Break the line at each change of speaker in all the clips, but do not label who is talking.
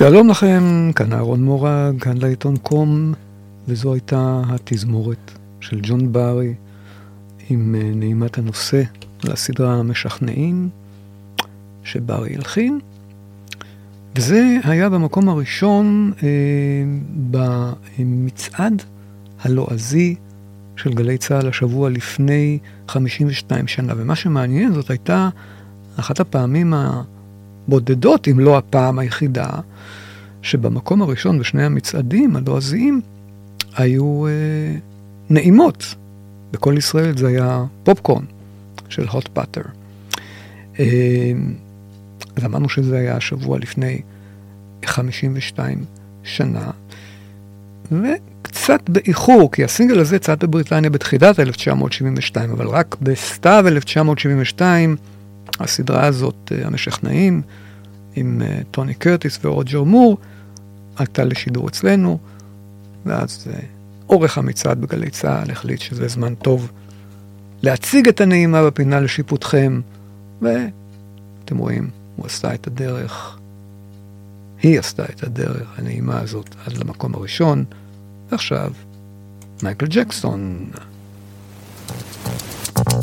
שלום לכם, כאן אהרון מורג, כאן לעיתון קום, וזו הייתה התזמורת של ג'ון ברי עם אה, נעימת הנושא לסדרה המשכנעים שברי הלחין. וזה היה במקום הראשון אה, במצעד הלועזי של גלי צה"ל השבוע לפני 52 שנה. ומה שמעניין, זאת הייתה אחת הפעמים הבודדות, אם לא הפעם היחידה, שבמקום הראשון בשני המצעדים הלועזיים היו אה, נעימות. בכל ישראל זה היה פופקורן של הוט פאטר. אה, אז אמרנו שזה היה השבוע לפני 52 שנה, וקצת באיחור, כי הסינגל הזה צעד בבריטניה בתחילת 1972, אבל רק בסתיו 1972, הסדרה הזאת, אה, המשכנעים, עם uh, טוני קרטיס ורוג'ר מור, עלתה לשידור אצלנו, ואז uh, עורך המצעד בגלי צה"ל החליט שזה זמן טוב להציג את הנעימה בפינה לשיפוטכם, ואתם רואים, הוא עשה את הדרך, היא עשתה את הדרך הנעימה הזאת עד למקום הראשון, ועכשיו מייקל ג'קסון.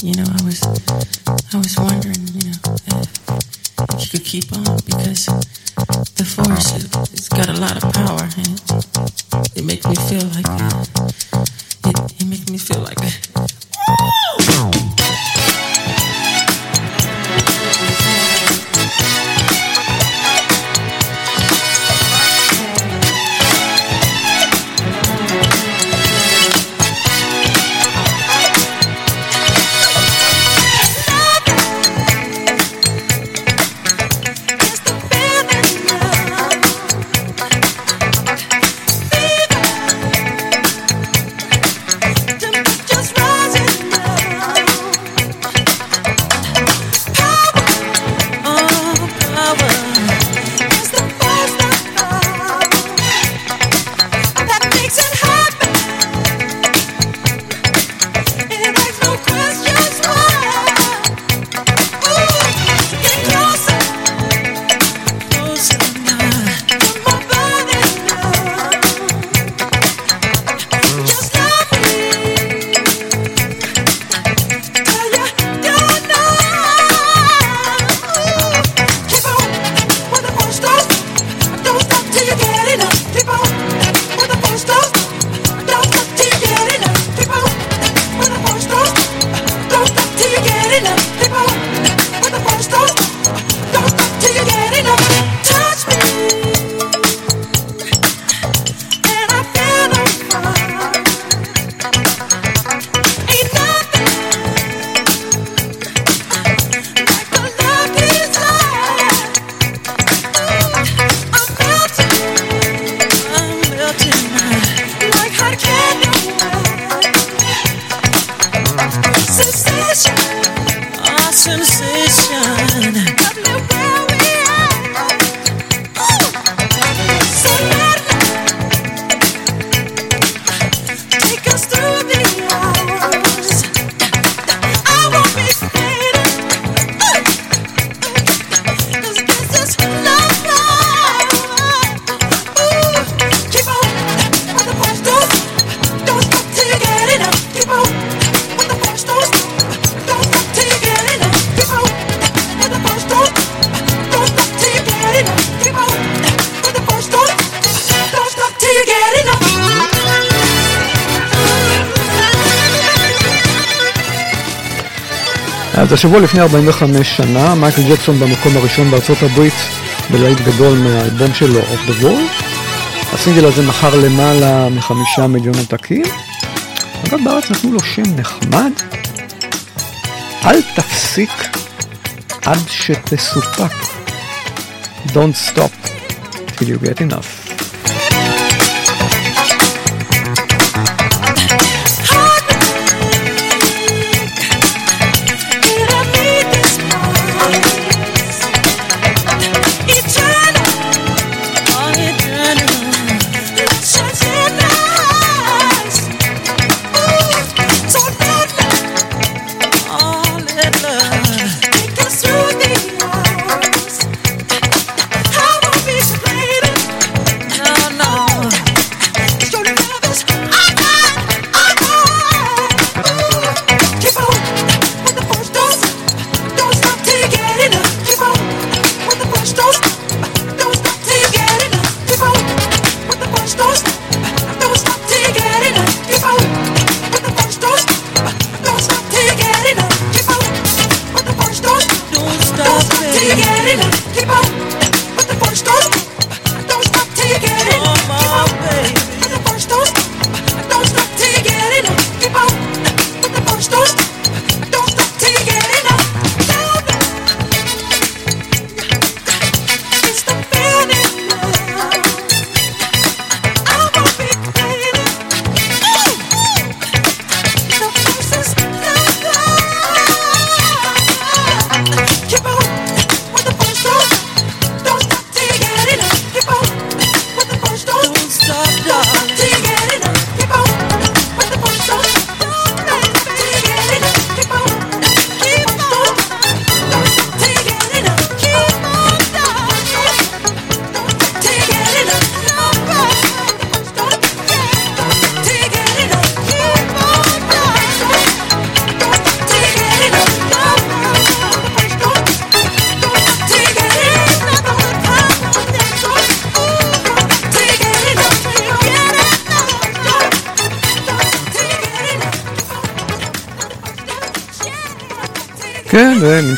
You know, I was, I was wondering, you know, if you could keep on because the force it's got a lot of power and it, it makes me feel like it, it makes me feel like
אז השבוע לפני 45 שנה, מייקל ג'קסון במקום הראשון בארצות הברית בלהיט גדול מהאלבום שלו, Off the Wall. הסינגל הזה מכר למעלה מחמישה מיליון עותקים. אבל בארץ נתנו לו שם נחמד. אל תפסיק עד שתסופק. Don't stop till you get enough.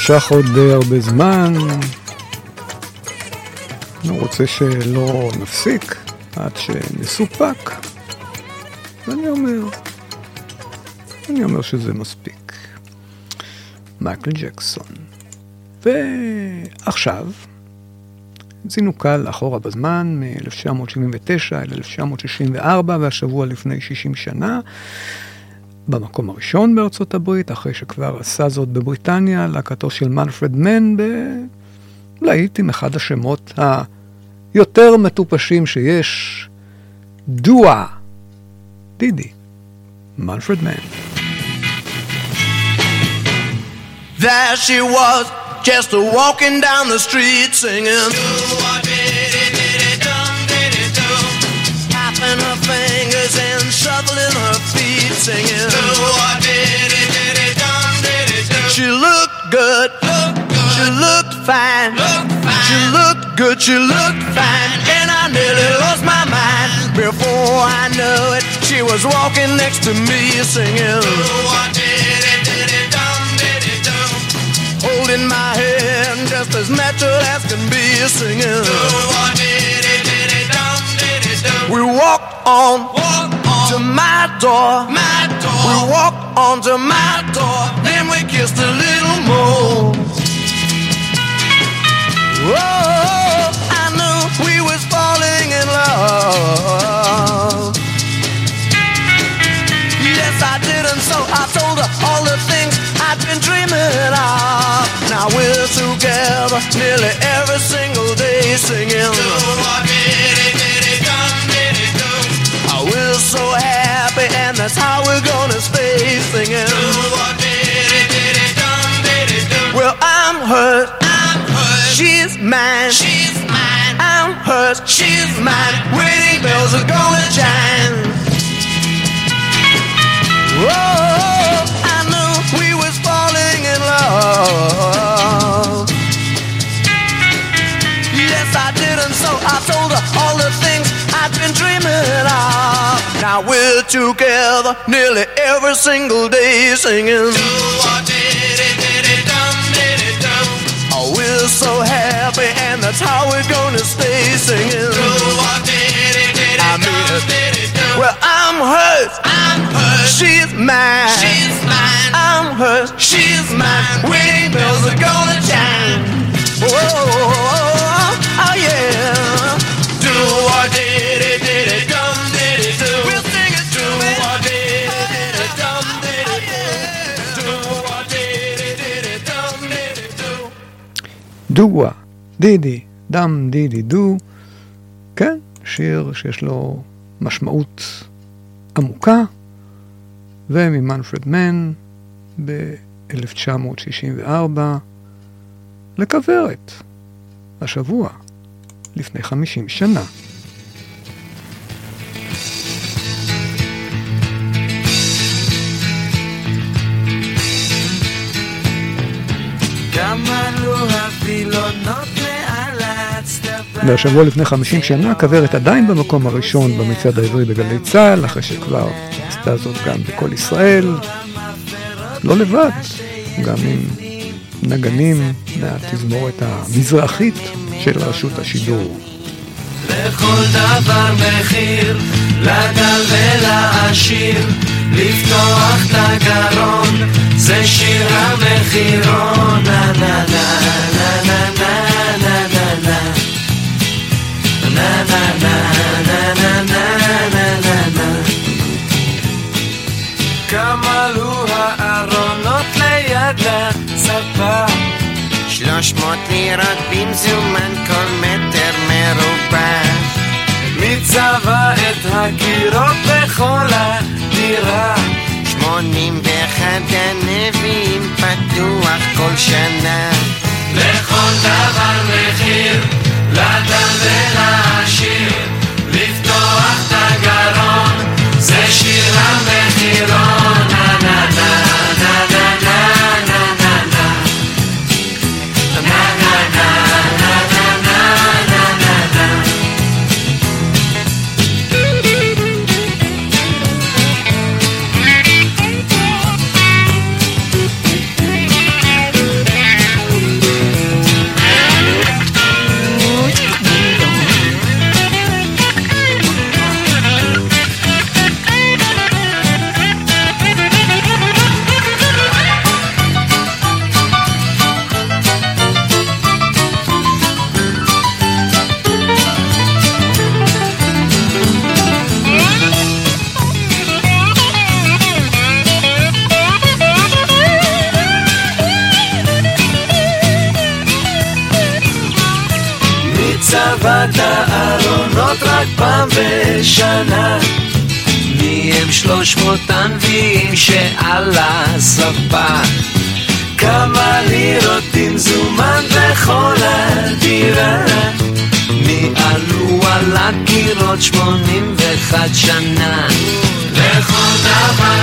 נמשך עוד די הרבה זמן. אני רוצה שלא נפסיק עד שנסופק. ואני אומר, אני אומר שזה מספיק. מייקל ג'קסון. ועכשיו, זינו קל אחורה בזמן, מ-1979 אל 1964, והשבוע לפני 60 שנה. במקום הראשון בארצות הברית, אחרי שכבר עשה זאת בבריטניה, להקתו של מנפרד מן בלהיט עם אחד השמות היותר מטופשים שיש, דואה, דידי, מנפרד מן. There she was, just walking down the street singing. Singing. She looked good. She looked fine. She looked good. She looked fine. And I nearly lost my mind. Before I knew it, she was walking next to me singing. Holding my hand just as natural as can be singing. We walked on, walk to my door. My door. We walked on to my door. Then we kissed a little more. Oh, I knew we was falling in love. Yes, I did, and so I told her all the things I'd been dreaming of. Now we're together nearly every single day singing. That's how we're gonna stay singing. Well, I'm hurt. I'm hurt. She's mine. She's mine. I'm hurt. She's mine. Wedding bells are gonna chime. Whoa, I knew we was falling in love. Yes, I did, and so I told her all the things I've been dreaming of. Now we're together nearly every single day singing. Oh, we're so happy, and that's how we're gonna stay singing. I mean, well, I'm hers. I'm hers. She's mine. She's mine. I'm hers. She's mine. Wedding bells are gonna chime. Whoa, oh yeah.
דואה, דידי, דם דידי דו, כן, שיר שיש לו משמעות עמוקה, וממנפרד מן ב-1964 לכוורת, השבוע, לפני 50 שנה. והשבוע לפני 50 שנה כוורת עדיין במקום הראשון במצעד העברי בגלי צה"ל, אחרי שכבר עשתה זאת גם בכל ישראל. לא לבד, גם עם נגנים מהתזמורת המזרחית של רשות השידור.
לכל דבר מחיר, לדל ולעשיר, לפתוח את הגרון, זה שיר המחירון, נה נה נה נה נה נה נה נה נה נה נה נה נה נה נה נה כמה עלו הארונות ליד
שלוש מאות לירות במזומן כל מטר מרובע
מי צבע את הקירות בכל הדירה?
שמונים ואחד גנבים פתוח כל שנה.
לכל דבר מחיר, לאדם ולעשיר, לפתוח את הגרון, זה שיר המחירון, 381 שנה. לכל דבר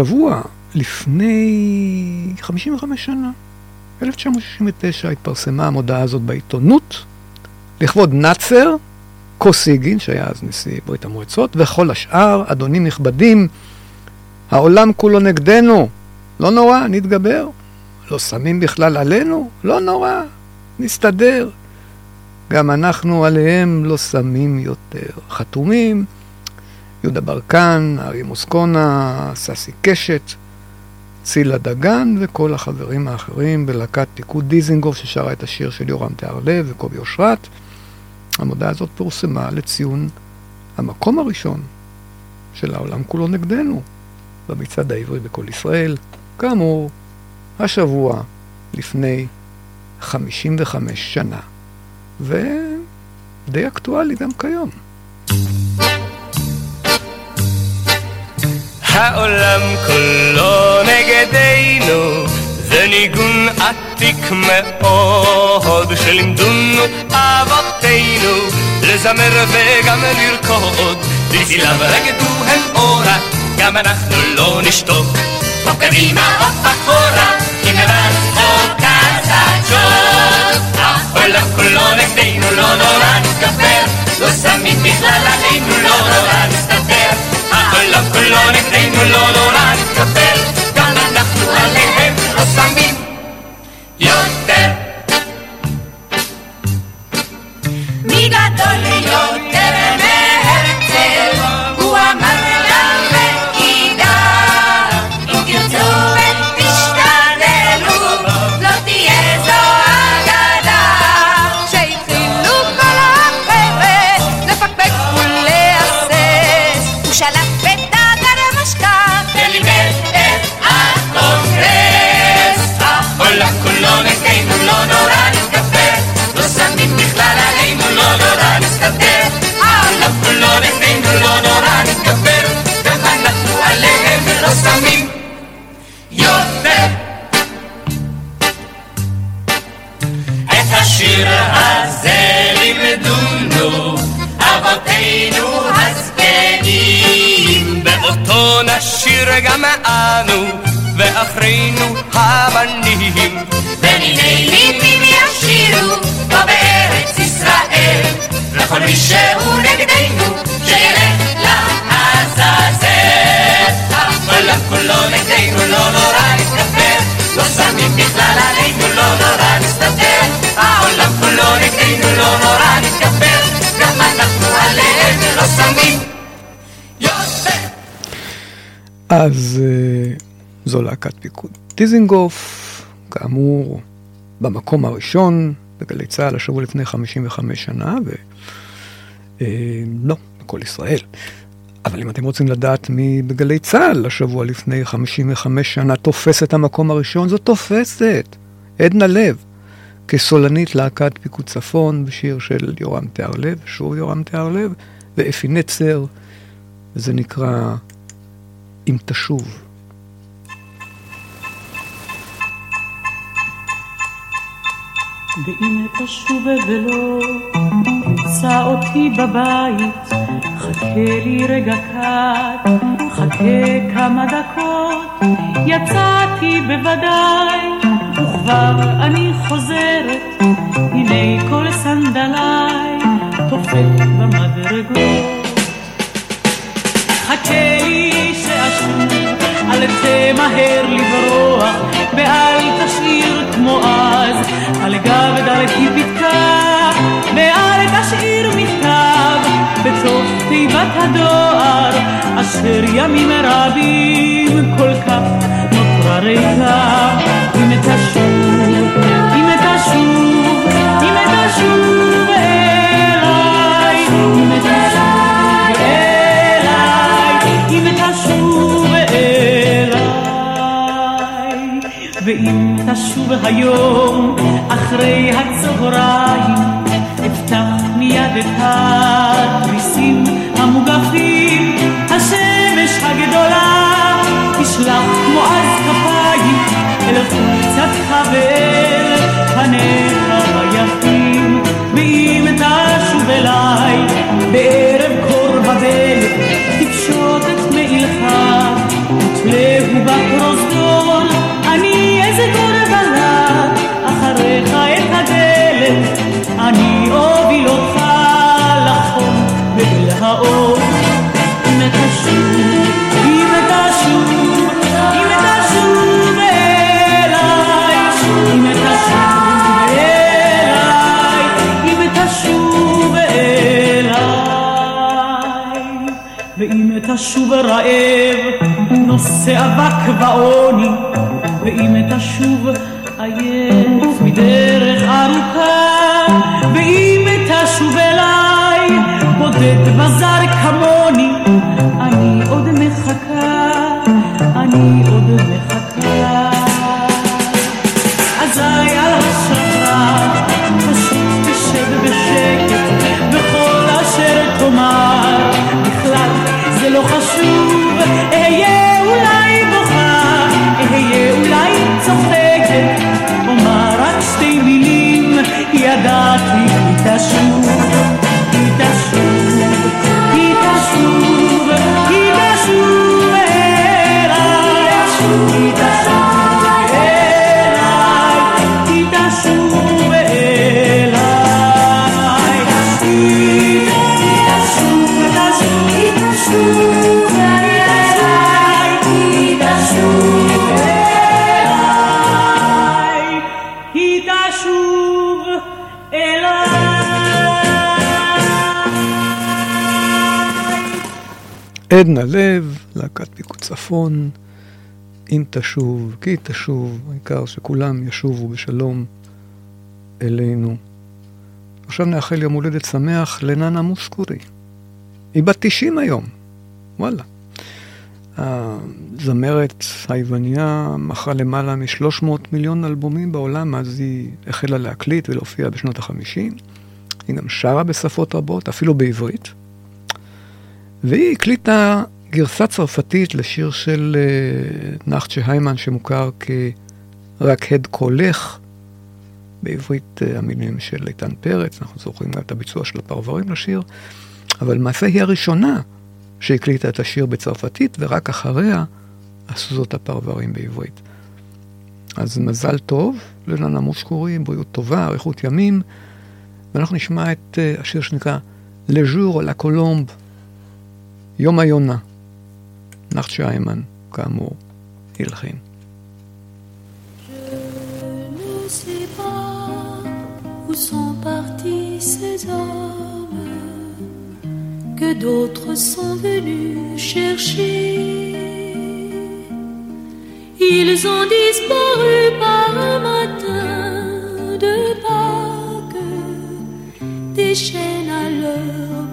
השבוע, לפני 55 שנה, ב-1969 התפרסמה המודעה הזאת בעיתונות, לכבוד נאצר, קוסיגין, שהיה אז נשיא ברית המועצות, וכל השאר, אדונים נכבדים, העולם כולו נגדנו, לא נורא, נתגבר. לא שמים בכלל עלינו, לא נורא, נסתדר. גם אנחנו עליהם לא שמים יותר. חתומים, יהודה ברקן, ארי מוסקונה, ססי קשת, צילה דגן וכל החברים האחרים בלהקת פיקוד דיזינגוף ששרה את השיר של יורם תיארלב וקובי אושרת. המודעה הזאת פורסמה לציון המקום הראשון של העולם כולו נגדנו במצעד העברי בכל ישראל. כאמור, השבוע לפני 55 שנה, ודי אקטואלי גם כיום.
העולם כולו נגדנו, זה ניגון עתיק מאוד, שלימדונו אבותינו לזמר וגם לרקוד, בצלם רקדו הם אורה, גם אנחנו לא נשתוק. או קדימה או אחורה, אם הבנת או קצת העולם כולו נגדנו, לא נורא נתגבר, לא שמים בכלל עלינו, לא נורא נסתדר. העולם כולו נגדנו, לא נורא השיר הזה לימדונו אבותינו הזקנים. באותו נשיר גם אנו ואחרינו הבנים.
וניני נינים ישירו פה בארץ ישראל.
לכל מי שהוא נגדנו שילך
אז אה, זו להקת פיקוד דיזינגוף, כאמור, במקום הראשון בגלי צה"ל השבוע לפני 55 שנה, ולא, בכל ישראל. אבל אם אתם רוצים לדעת מי בגלי צה"ל השבוע לפני 55 שנה תופס את המקום הראשון, זו תופסת. עדנה לב, כסולנית להקת פיקוד צפון בשיר של יורם תיארלב, שוב יורם תיארלב, ואפי נצר, וזה נקרא אם תשוב.
ואם תשוב ולא תמצא אותי בבית, חכה לי רגע קט, חכה כמה דקות, יצאתי בוודאי, וכבר אני חוזרת, הנה כל סנדליי תופק במדרגות. חכה לי אל תמהר לברוח, ואל תשאיר כמו אז, על גב דרכי פתקה, ואל תשאיר מכתב, בסוף תיבת הדואר, אשר ימים רבים כל כך נותרה ריקה. ואם תשוב היום, אחרי הצהריים, אפתח מיד את התריסים המוגפים, השמש הגדולה תשלח כמו אז כפיים, אל חולצתך ואל פניך היפים, ואם תשוב אליי, בערב קור בבל, תפשוט את מעילך, ותלהו בפרוזדור, תשוב רעב, נושא אבק ועוני, ואם תשוב עייף מדרך ארוכה, ואם תשוב אליי בודד וזר כמוני, אני עוד מחכה, אני עוד מחכה.
עדנה לב, להקת פיקוד צפון, אם תשוב, כי תשוב, העיקר שכולם ישובו בשלום אלינו. עכשיו נאחל יום הולדת שמח לננה מוסקורי. היא בת 90 היום, וואלה. הזמרת היווניה מכרה למעלה מ-300 מיליון אלבומים בעולם, אז היא החלה להקליט ולהופיע בשנות ה-50. היא גם שרה בשפות רבות, אפילו בעברית. והיא הקליטה גרסה צרפתית לשיר של uh, נחצ'ה היימן שמוכר כ"רק הד קולך", בעברית uh, המילים של איתן פרץ, אנחנו זוכרים גם את הביצוע של הפרברים לשיר, אבל למעשה היא הראשונה שהקליטה את השיר בצרפתית, ורק אחריה עשו זאת הפרברים בעברית. אז מזל טוב לננה מושקורי, בריאות טובה, אריכות ימים, ואנחנו נשמע את uh, השיר שנקרא לה קולומב, יום היונה. נחצ'ה איימן, כאמור, הלחין.
ne sais pas où sont partis ces hommes que d'autres sont venus chercher. Ils ont disparu par un matin de Pâques, des chaînes à leurs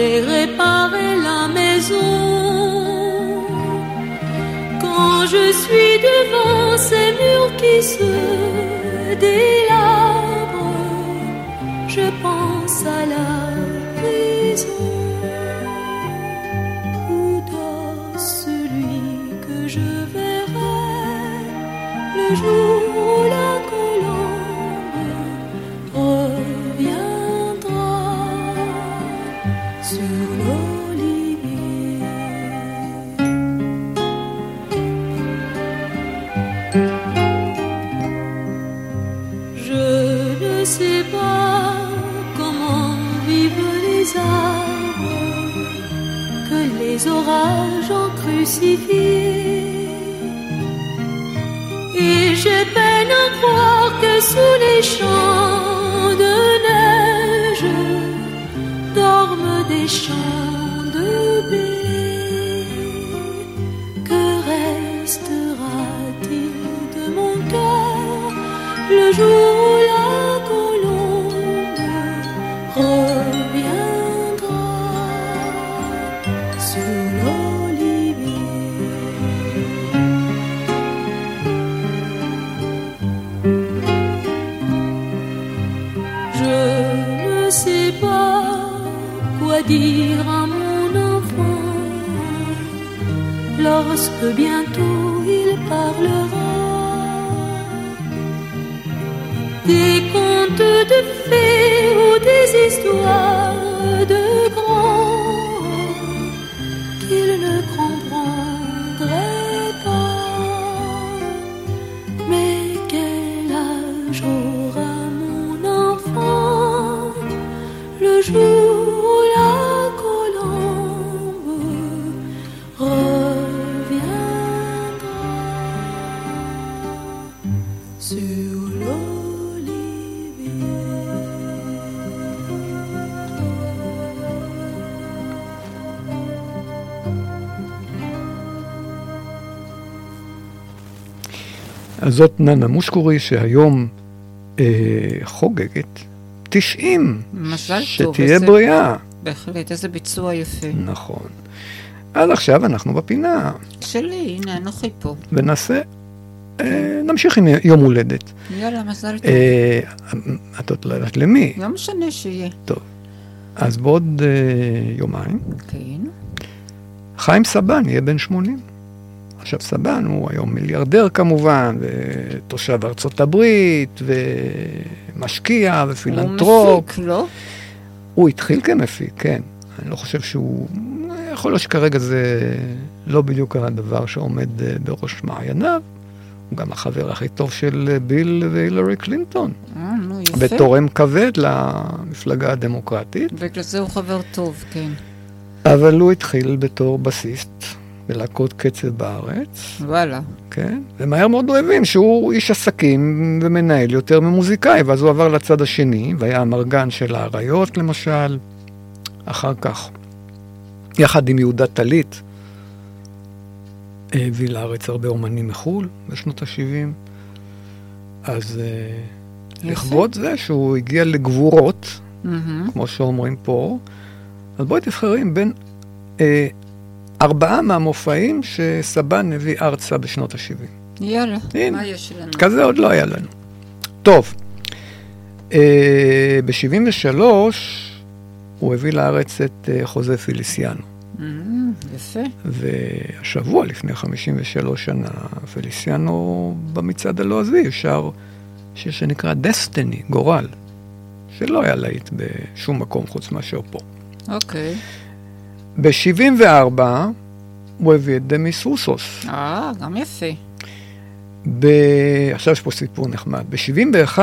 j'ai réparé la maison. Quand je suis devant ces murs qui se délabrent, dorment des champs de blé. Que restera-t-il de mon cœur le jour bientôt il parlera. Des contes de
אז זאת ננה מושקורי שהיום אה, חוגגת 90.
מזל טוב.
שתהיה
איזה-
בריאה.
בהחלט, איזה ביצוע יפה.
נכון. אז עכשיו אנחנו בפינה,
שלי, הנה, אנוכי פה.
ונעשה, אה, נמשיך עם יום הולדת.
יאללה, מזל טוב.
אה, את עוד לא יודעת למי,
לא משנה שיהיה.
אז בעוד אה, יומיים,
כן.
חיים סבן יהיה בן 80. עכשיו סבן הוא היום מיליארדר כמובן, ותושב ארצות הברית, ומשקיע, ופילנטרופ.
הוא מפיק, לא?
הוא התחיל כמפיק, כן. אני לא חושב שהוא... יכול להיות שכרגע זה לא בדיוק הדבר שעומד אה, בראש מעייניו. הוא גם החבר הכי טוב של אה, ביל והילרי קלינטון.
אה, נו, יפה.
ותורם כבד למפלגה הדמוקרטית.
בגלל זה הוא חבר טוב, כן.
אבל הוא התחיל בתור בסיסט בלהקות קצב בארץ,
וואלה.
כן? ומהר מאוד הוא הבין שהוא איש עסקים ומנהל יותר ממוזיקאי, ואז הוא עבר לצד השני, והיה המרגן של האריות למשל. אחר כך, יחד עם יהודה טלית, הביא לארץ הרבה אומנים מחו"ל בשנות ה-70. אז אה, לכבוד זה שהוא הגיע לגבורות,
מהמם.
כמו שאומרים פה, אז בואי תבחרי בין אה, ארבעה מהמופעים שסבן הביא ארצה בשנות ה-70.
יאללה,
הנה.
מה יש לנו?
כזה עוד לא היה לנו. טוב, אה, ב-73 הוא הביא לארץ את אה, חוזה פיליסיאנו.
מהמם, יפה.
והשבוע, לפני 53 שנה, פליסיאנו במצעד הלועזי שר שיר שנקרא דסטיני, גורל, שלא היה להיט בשום מקום חוץ מאשר פה.
אוקיי.
ב-74 הוא הביא את דמיס רוסוס.
אה, גם יפה.
ב... עכשיו יש פה סיפור נחמד. ב-71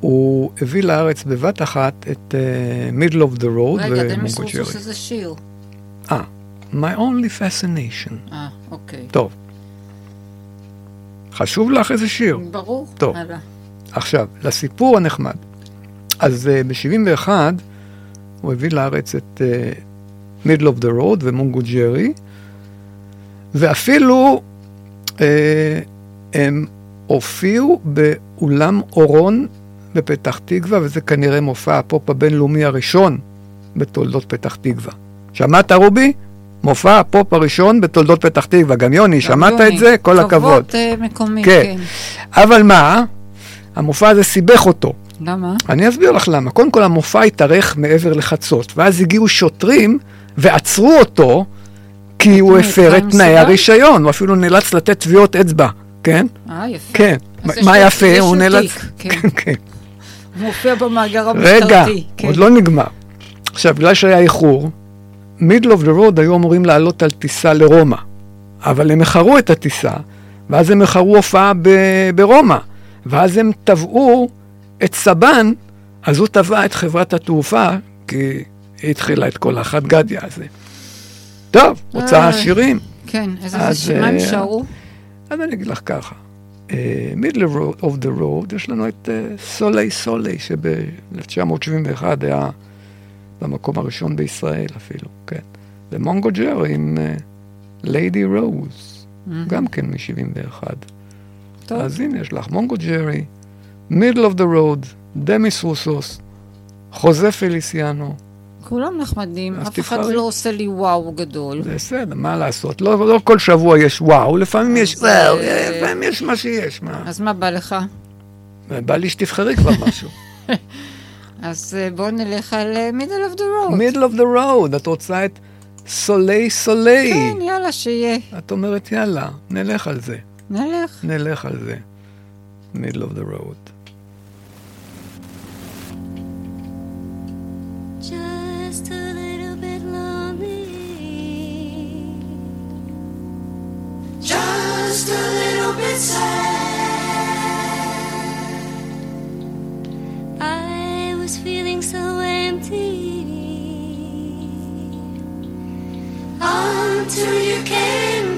הוא הביא לארץ בבת אחת את uh, Middle of the Road
רגע, דמיס
ומונגו
רוסוס. איזה שיר.
אה, My Only Fascination.
אה, אוקיי.
טוב. חשוב לך איזה שיר?
ברור.
טוב.
הלאה.
עכשיו, לסיפור הנחמד. אז uh, ב-71 הוא הביא לארץ את Middle of the Road ומונגו ג'רי, ואפילו uh, הם הופיעו באולם אורון בפתח תקווה, וזה כנראה מופע הפופ הבינלאומי הראשון בתולדות פתח תקווה. שמעת, רובי? מופע הפופ הראשון בתולדות פתח תקווה. גם יוני, שמעת
יוני,
את זה? כל הכבוד.
כבוד אה, מקומי,
כן.
כן.
אבל מה? המופע הזה סיבך אותו.
למה?
אני אסביר לך למה. קודם כל המופע התארך מעבר לחצות, ואז הגיעו שוטרים ועצרו אותו כי הוא
מה,
הפר את תנאי? הרישיון, הוא אפילו נאלץ לתת טביעות אצבע, כן?
אה, יפה.
כן. מה יפה? הוא נאלץ...
כן.
כן, כן.
מופיע במאגר המשטרתי.
רגע,
כן.
עוד לא נגמר. עכשיו, בגלל שהיה איחור, Middle of the Road היו אמורים לעלות על טיסה לרומא, אבל הם איחרו את הטיסה, ואז הם איחרו הופעה ברומא, ואז הם תבעו את סבן, אז הוא תבע את חברת התעופה, כי היא התחילה את כל החד גדיה הזה. טוב, הוצאה
איי.
שירים.
כן, איזה
אז,
זה מה הם
אה,
שרו?
אז אני אגיד לך ככה, מידל אוף דה רוד, יש לנו את סולי סולי, שב-1971 היה במקום הראשון בישראל אפילו, כן. ומונגו ג'רי עם ליידי רוז, גם כן מ-71.
טוב.
אז הנה יש לך מונגו ג'רי, מידל אוף דה רוד, דמיס רוסוס, חוזה פליסיאנו,
כולם נחמדים, אף אחד. לא עושה לי וואו גדול.
זה בסדר, מה לעשות? לא, לא כל שבוע יש וואו, לפעמים יש וואו,
אה,
לפעמים יש מה שיש, מה?
אז מה בא לך?
בא לי שתבחרי כבר משהו.
אז אה, בוא נלך על middle of the road.
middle of the road, את רוצה את סולי סולי.
כן, יאללה, שיהיה.
את אומרת, יאללה, נלך על זה.
נלך.
נלך על זה. middle of the road.
just a little bit sad.
I was feeling so empty until you came.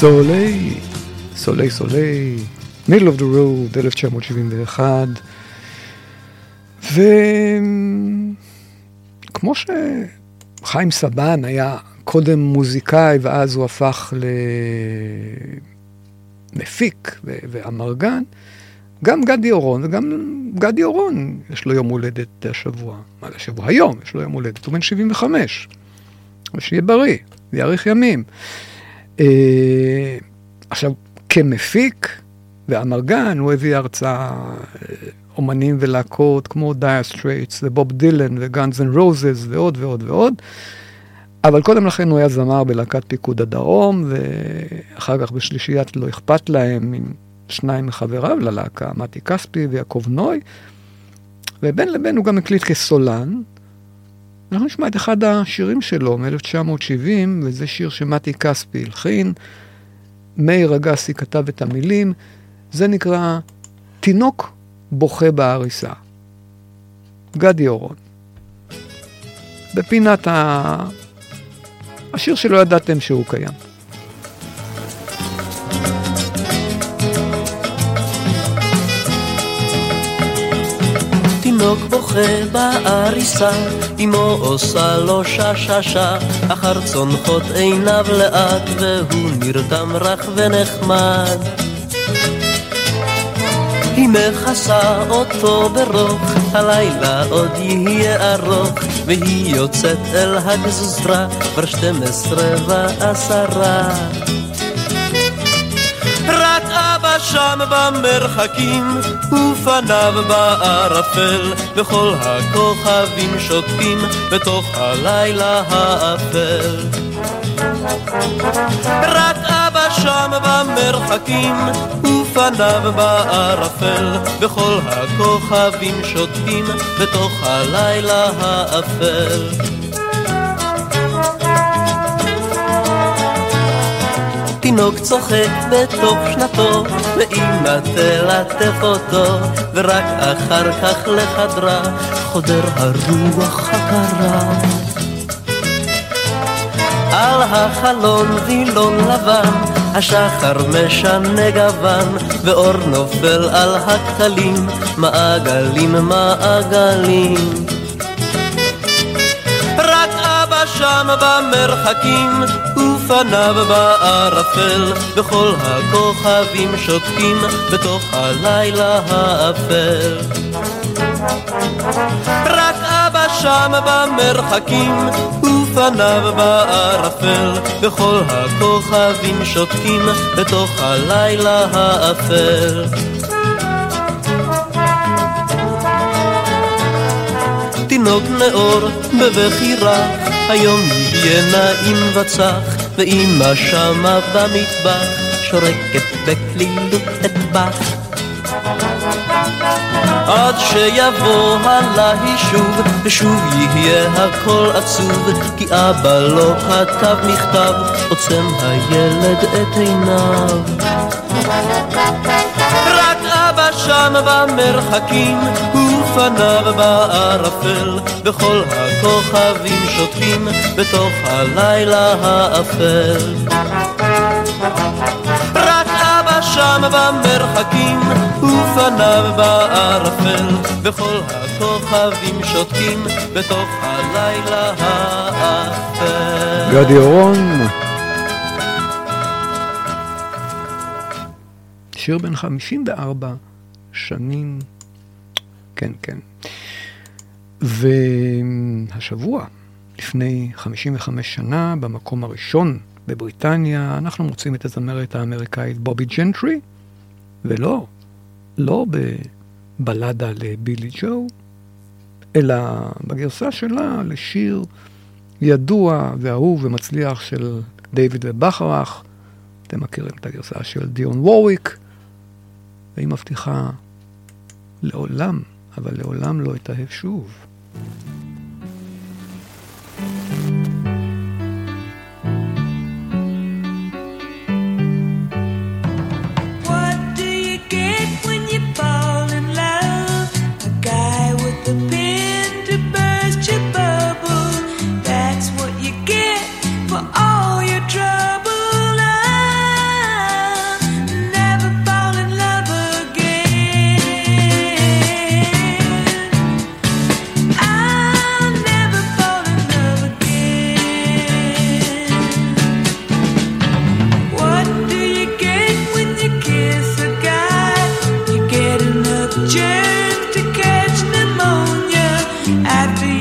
סולי, סולי סולי, middle of the road, 1971. וכמו שחיים סבן היה קודם מוזיקאי ואז הוא הפך למפיק ואמרגן, גם גדי אורון וגם גדי אורון, יש לו יום הולדת השבוע. מה זה השבוע? היום יש לו יום הולדת, הוא בן 75. ושיהיה בריא, ויאריך ימים. אה, עכשיו, כמפיק ואמרגן, הוא הביא ארצה, אה, אומנים ולהקות כמו דייר סטרייטס ובוב דילן וגאנז אנד רוזס ועוד ועוד ועוד. אבל קודם לכן הוא היה זמר בלהקת פיקוד הדרום, ואחר כך בשלישיית לא אכפת להם עם שניים מחבריו ללהקה, מתי כספי ויעקב נוי, ובין לבין הוא גם הקליט כסולן. אנחנו נשמע את אחד השירים שלו מ-1970, וזה שיר שמתי כספי הלחין. מאיר אגסי כתב את המילים, זה נקרא תינוק בוכה בעריסה. גדי אורון. בפינת ה... השיר שלא ידעתם שהוא קיים.
תינוק בוכה בעריסה, אמו עושה לו שששה, אחר צונחות עיניו לאט, והוא נרדם רך ונחמד. היא מכסה אותו ברוך, הלילה עוד יהיה ארוך, והיא יוצאת אל הגזרה, כבר שתים עשרה ועשרה. רק שם במרחקים, ופניו בערפל, וכל הכוכבים שותקים בתוך הלילה האפל. רק אבא שם במרחקים, ופניו בערפל, וכל הכוכבים שותקים בתוך הלילה האפל. תינוק צוחק בתוך שנתו, ואמא תלטף אותו, ורק אחר כך לחדרה חודר הרוח הקרה. על החלון וילון לבן, השחר משנה גוון, ואור נופל על הכתלים, מעגלים מעגלים. רק אבא שם במרחקים, ופניו בערפל, וכל הכוכבים שותקים בתוך הלילה האפל. רק אבא שם במרחקים, ופניו בערפל, וכל הכוכבים שותקים בתוך הלילה האפל. תינוק נאור בבחירה, היום יהיה נעים וצח, ואמא שמה במטבח, שורקת בקלילות אטבח. עד שיבוא הלילה שוב, ושוב יהיה הכל עצוב, כי אבא לא כתב מכתב, עוצם הילד את עיניו. שם במרחקים, ופניו בערפל, וכל הכוכבים שותקים בתוך הלילה האפל. רק אבא שם במרחקים, ופניו בערפל, וכל הכוכבים שותקים בתוך הלילה האפל.
גדי אורון, שיר בן 54 שנים, כן, כן. והשבוע, לפני 55 שנה, במקום הראשון בבריטניה, אנחנו מוצאים את הזמרת האמריקאית בובי ג'נטרי, ולא, לא בבלדה לבילי ג'ו, אלא בגרסה שלה לשיר ידוע ואהוב ומצליח של דיוויד ובכרך. אתם מכירים את הגרסה של דיון וורוויק, והיא מבטיחה לעולם, אבל לעולם לא אתאהב שוב.
to you.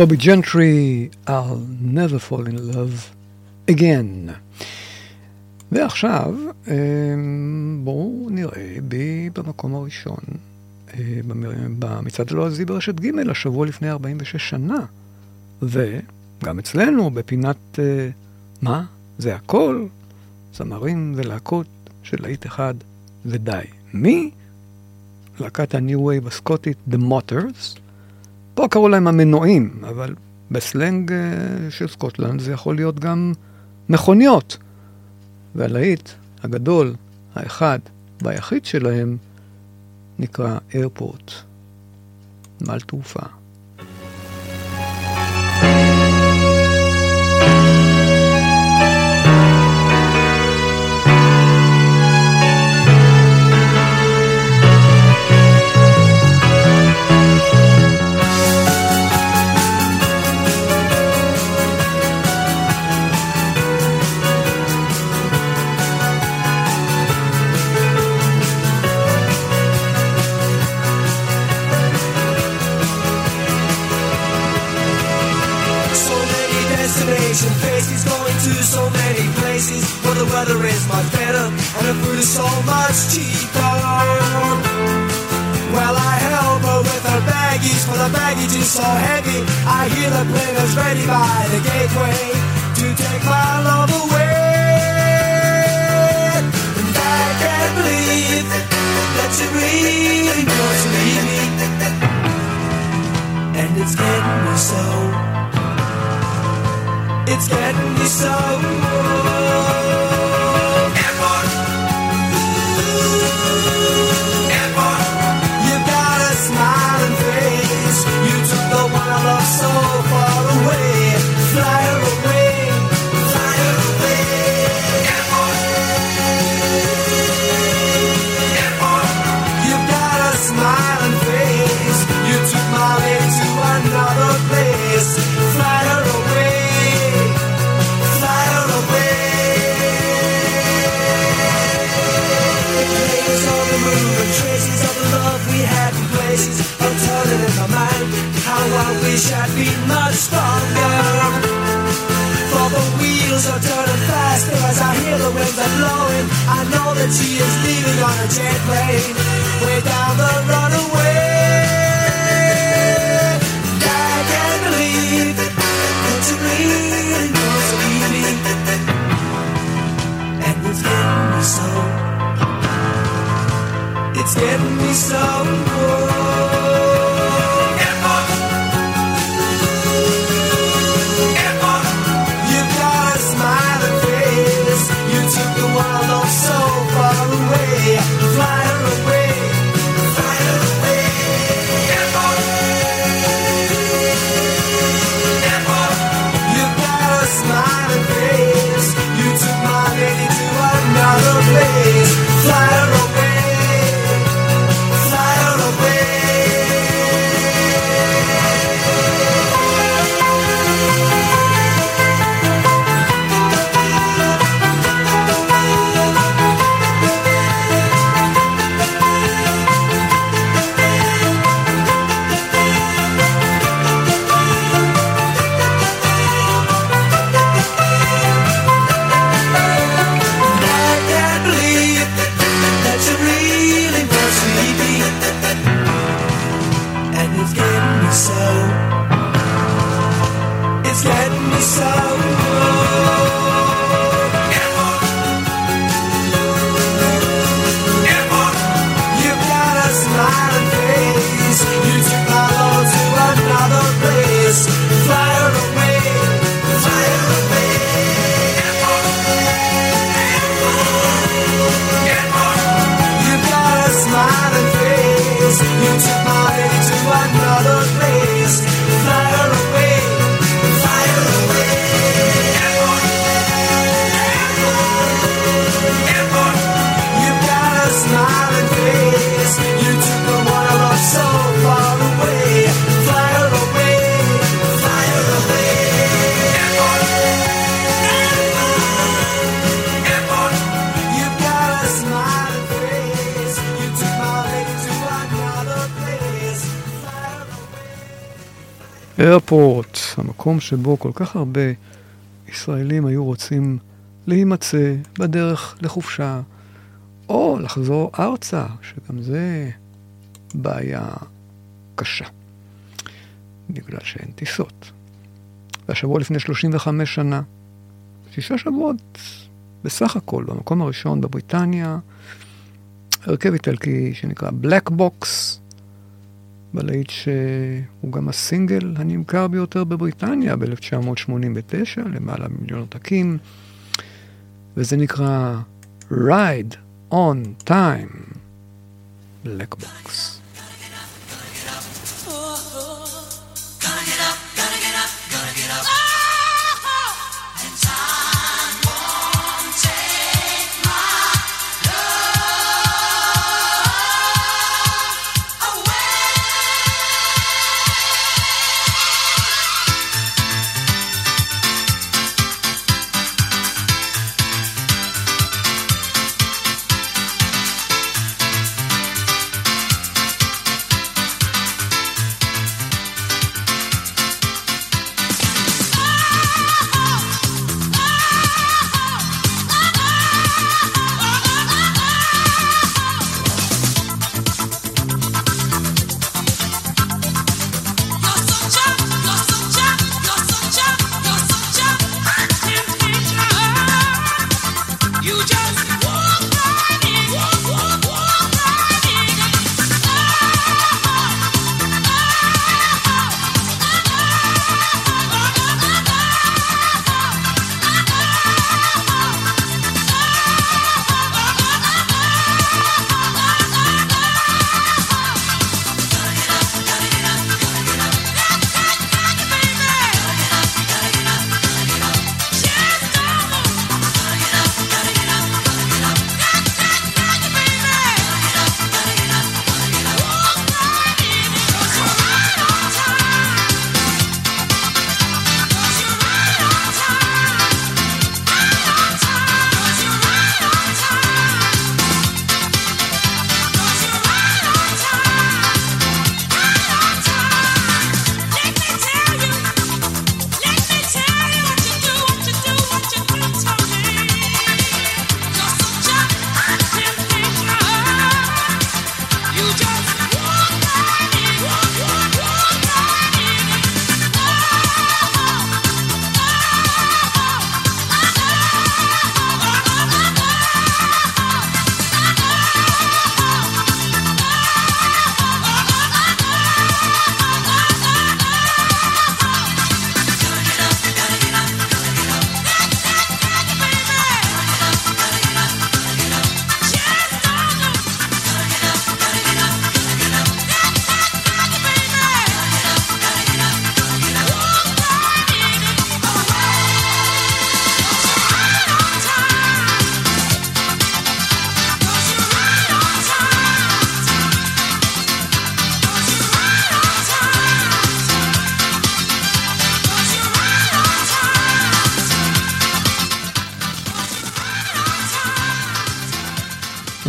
בובי ג'נטרי, I'll never fall in love again. ועכשיו, אה, בואו נראה בי במקום הראשון, אה, במ- במצעד הלועזי ברשת ג', השבוע לפני 46 שנה. וגם אצלנו, בפינת אה, מה? זה הכל? זמרים ולהקות של להיט אחד ודי. מי? להקת Wave הסקוטית, The Motors. פה קראו להם המנועים, אבל בסלנג אה, של סקוטלנד זה יכול להיות גם מכוניות. והלהיט הגדול, האחד והיחיד שלהם, נקרא איירפורט, נמל תעופה.
Is much better and the food is so much cheaper. Well, I help her with her baggies, for the baggage is so heavy. I hear the players ready by the gateway to take my love away. And I can't believe that you really want to leave me. And it's getting me so it's getting me so so far wish I'd been much stronger. For the wheels are turning faster as I hear the winds are blowing. I know that she is leaving on a jet plane, way down the runaway. I can't believe that you really want to leave and it's getting me so. It's getting me so. You've
איירפורט, המקום שבו כל כך הרבה ישראלים היו רוצים להימצא בדרך לחופשה, או לחזור ארצה, שגם זה בעיה קשה, בגלל שאין טיסות. והשבוע לפני 35 שנה, שישה שבועות בסך הכל, במקום הראשון בבריטניה, הרכב איטלקי שנקרא בלק בוקס, בלהיט שהוא גם הסינגל הנמכר ביותר בבריטניה ב-1989, למעלה ממיליון עותקים, וזה נקרא Ride on Time, בלק בוקס.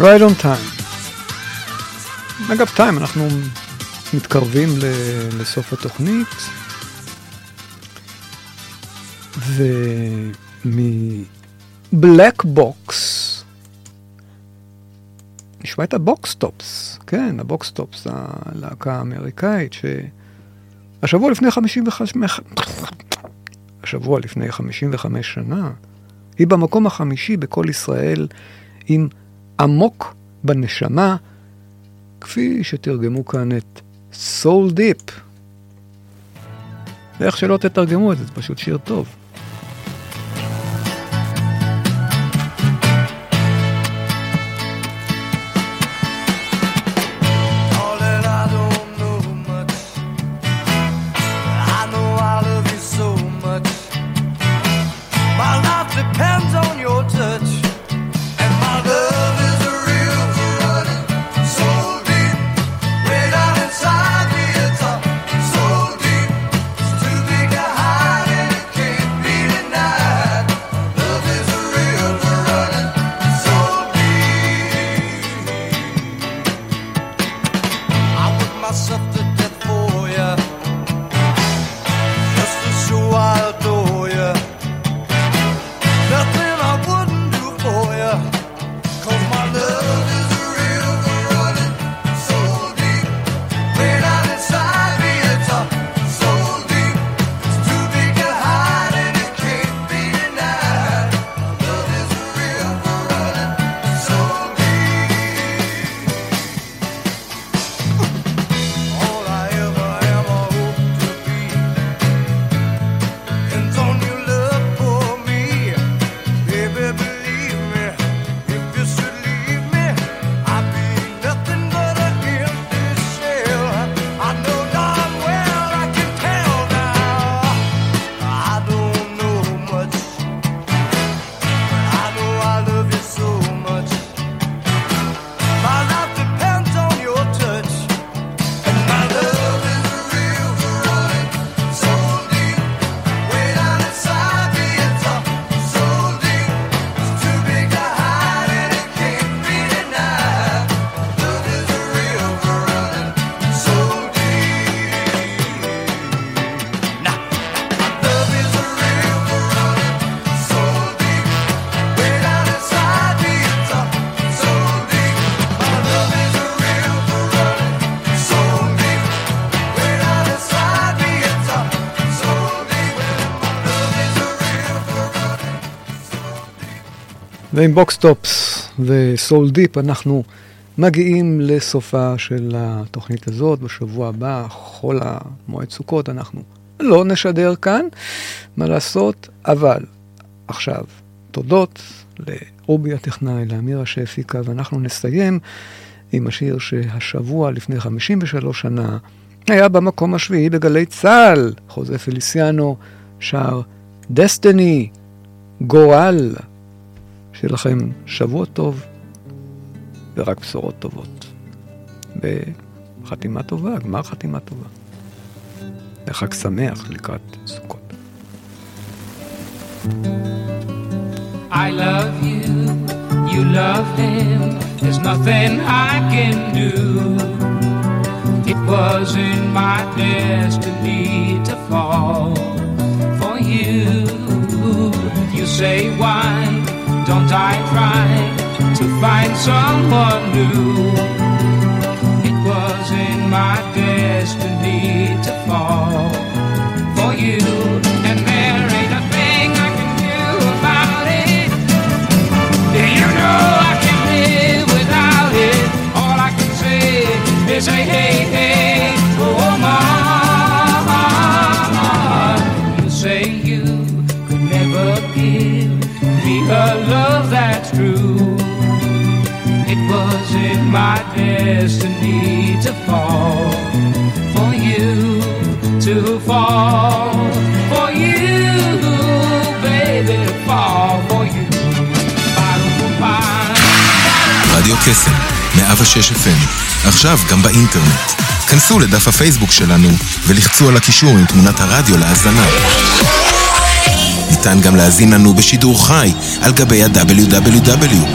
Ride on time. אגב, time, אנחנו מתקרבים לסוף התוכנית, ומבלק בוקס, נשמע את הבוקסטופס, כן, הבוקסטופס, הלהקה האמריקאית, שהשבוע לפני 55, השבוע לפני 55 שנה, היא במקום החמישי בכל ישראל עם עמוק בנשמה, כפי שתרגמו כאן את סול דיפ. ואיך שלא תתרגמו את זה, זה פשוט שיר טוב. ועם בוקסטופס וסול דיפ אנחנו מגיעים לסופה של התוכנית הזאת. בשבוע הבא, חול המועד סוכות, אנחנו לא נשדר כאן, מה לעשות, אבל עכשיו, תודות לרובי הטכנאי, לאמירה שהפיקה, ואנחנו נסיים עם השיר שהשבוע, לפני 53 שנה, היה במקום השביעי בגלי צה"ל. חוזה פליסיאנו שר דסטיני, גורל. שיהיה לכם שבוע טוב ורק בשורות טובות. בחתימה טובה, גמר חתימה טובה. וחג שמח לקראת סוכות.
I love you, you love him. There's nothing I can do. It wasn't my destiny to fall for you. You say, why don't I try to find someone new? It wasn't my destiny to fall for you. And there ain't a thing I can do about it. You know I can live without it. All I can say is hey, hey, hey, oh mama. A love that's true. It wasn't my destiny to fall for you, to fall for you, baby, to fall for you.
רדיו קסם, 106 FM, עכשיו גם באינטרנט. כנסו לדף הפייסבוק שלנו ולחצו על הקישור עם תמונת הרדיו להאזנה. ניתן גם להזין לנו בשידור חי על גבי ה-www